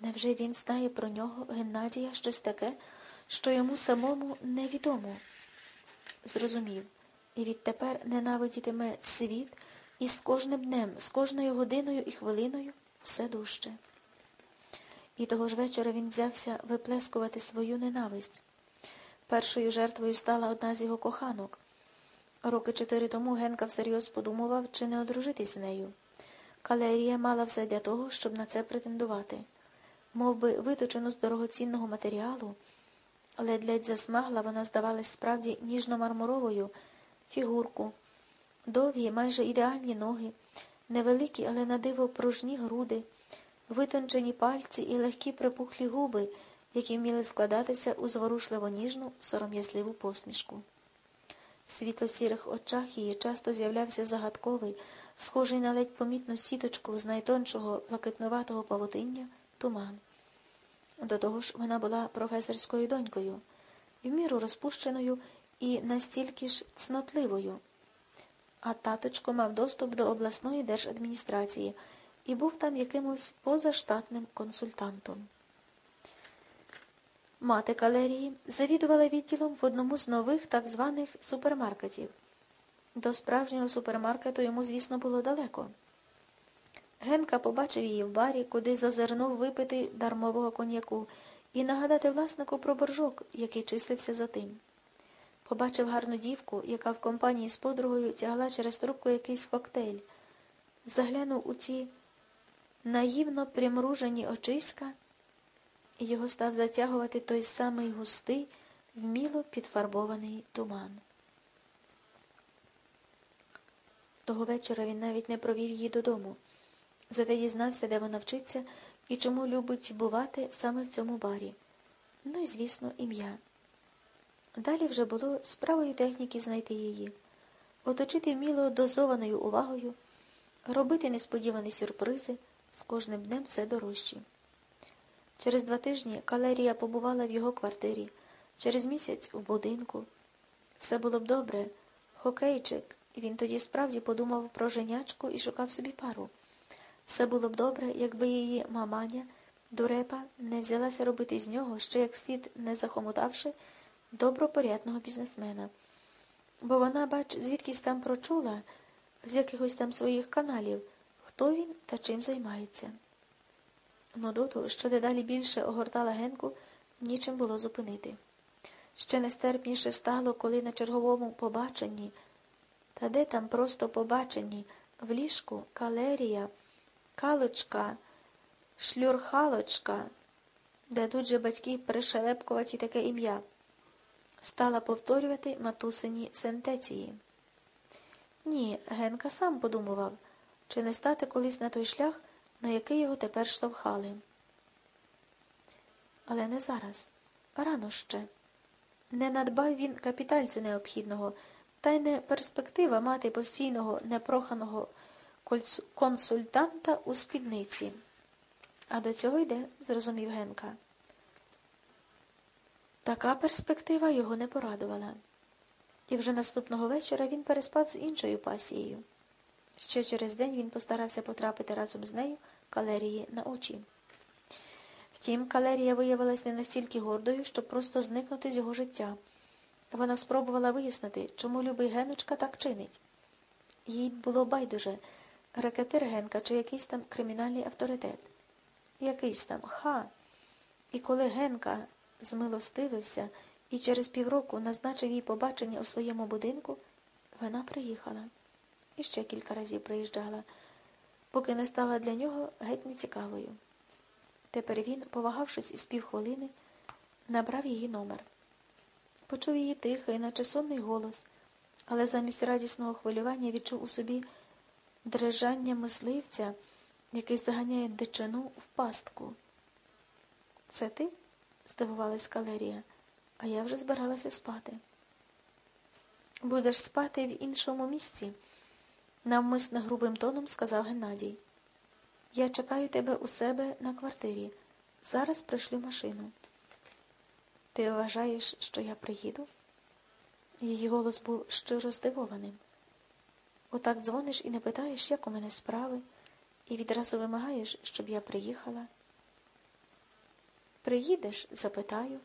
Невже він знає про нього, Геннадія, щось таке, що йому самому невідомо? Зрозумів, і відтепер ненавидітиме світ, і з кожним днем, з кожною годиною і хвилиною все дужче. І того ж вечора він взявся виплескувати свою ненависть. Першою жертвою стала одна з його коханок. Роки чотири тому Генка всерйоз подумував, чи не одружитись з нею. Калерія мала все для того, щоб на це претендувати. Мов би, виточену з дорогоцінного матеріалу, ледь-ледь засмагла, вона здавалась справді ніжно-мармуровою, фігурку, довгі, майже ідеальні ноги, невеликі, але на диво пружні груди, витончені пальці і легкі припухлі губи, які вміли складатися у зворушливо ніжну, сором'язливу посмішку. В світло-сірих очах її часто з'являвся загадковий, схожий на ледь помітну сіточку з найтоншого блакитнуватого павутиння туман. До того ж, вона була професорською донькою, в міру розпущеною і настільки ж цнотливою. А таточко мав доступ до обласної держадміністрації і був там якимось позаштатним консультантом. Мати калерії завідувала відділом в одному з нових так званих супермаркетів. До справжнього супермаркету йому, звісно, було далеко. Генка побачив її в барі, куди зазирнув випити дармового коньяку, і нагадати власнику про боржок, який числився за тим. Побачив гарну дівку, яка в компанії з подругою тягла через трубку якийсь коктейль. Заглянув у ті наївно примружені очиська, і його став затягувати той самий густий, вміло підфарбований туман. Того вечора він навіть не провів її додому, зате дізнався, де вона вчиться і чому любить бувати саме в цьому барі. Ну і, звісно, ім'я. Далі вже було справою техніки знайти її, оточити вміло дозованою увагою, робити несподівані сюрпризи з кожним днем все дорожчі. Через два тижні калерія побувала в його квартирі, через місяць у будинку. Все було б добре, хокейчик, він тоді справді подумав про женячку і шукав собі пару. Все було б добре, якби її маманя, дурепа, не взялася робити з нього, ще як слід не захомутавши, добропорядного бізнесмена. Бо вона, бач, звідкись там прочула, з якихось там своїх каналів, хто він та чим займається. Нудоту, що дедалі більше огортала Генку, нічим було зупинити. Ще нестерпніше стало, коли на черговому побаченні, та де там просто побаченні, в ліжку калерія, калочка, шлюрхалочка, дадуть же батьки пришелепкувати таке ім'я, стала повторювати матусині сентеції. Ні, Генка сам подумував, чи не стати колись на той шлях, на який його тепер штовхали. Але не зараз, рано ще. Не надбав він капітальцю необхідного, та й не перспектива мати постійного непроханого консультанта у спідниці. А до цього йде, зрозумів Генка. Така перспектива його не порадувала. І вже наступного вечора він переспав з іншою пасією. Ще через день він постарався потрапити разом з нею калерії на очі. Втім, калерія виявилась не настільки гордою, щоб просто зникнути з його життя. Вона спробувала вияснити, чому любий Геночка так чинить. Їй було байдуже ракетир Генка чи якийсь там кримінальний авторитет. Якийсь там ха. І коли Генка змилостивився і через півроку назначив їй побачення у своєму будинку, вона приїхала. І ще кілька разів приїжджала, поки не стала для нього геть нецікавою. Тепер він, повагавшись із півхвилини, набрав її номер. Почув її тихий, наче сонний голос, але замість радісного хвилювання відчув у собі дрижання мисливця, який заганяє дичину в пастку. Це ти? здивувалась Калерія, а я вже збиралася спати. Будеш спати в іншому місці, навмисно грубим тоном сказав Геннадій. Я чекаю тебе у себе на квартирі. Зараз пришлю машину. Ти вважаєш, що я приїду? Її голос був щиро здивованим. Отак дзвониш і не питаєш, як у мене справи, і відразу вимагаєш, щоб я приїхала. Приїдеш, запитаю.